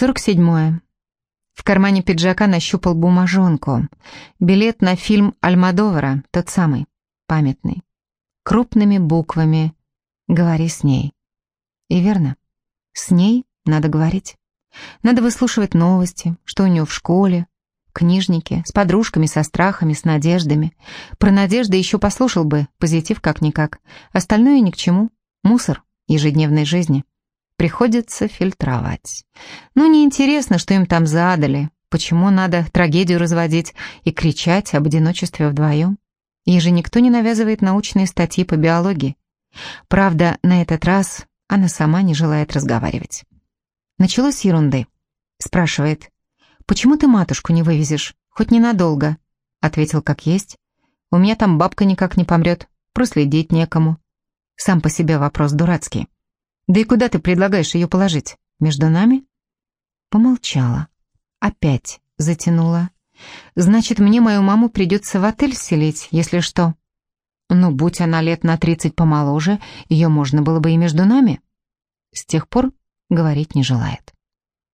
47. В кармане пиджака нащупал бумажонку. Билет на фильм Альмадовара, тот самый, памятный. Крупными буквами «Говори с ней». И верно, с ней надо говорить. Надо выслушивать новости, что у нее в школе, книжнике, с подружками, со страхами, с надеждами. Про надежды еще послушал бы, позитив как-никак. Остальное ни к чему. Мусор ежедневной жизни. Приходится фильтровать. Ну, неинтересно, что им там задали. Почему надо трагедию разводить и кричать об одиночестве вдвоем? Ей же никто не навязывает научные статьи по биологии. Правда, на этот раз она сама не желает разговаривать. Началось ерунды. Спрашивает, «Почему ты матушку не вывезешь? Хоть ненадолго?» Ответил, как есть. «У меня там бабка никак не помрет, проследить некому». Сам по себе вопрос дурацкий. Да и куда ты предлагаешь ее положить? Между нами? Помолчала. Опять затянула. Значит, мне мою маму придется в отель селить, если что. Ну, будь она лет на тридцать помоложе, ее можно было бы и между нами. С тех пор говорить не желает.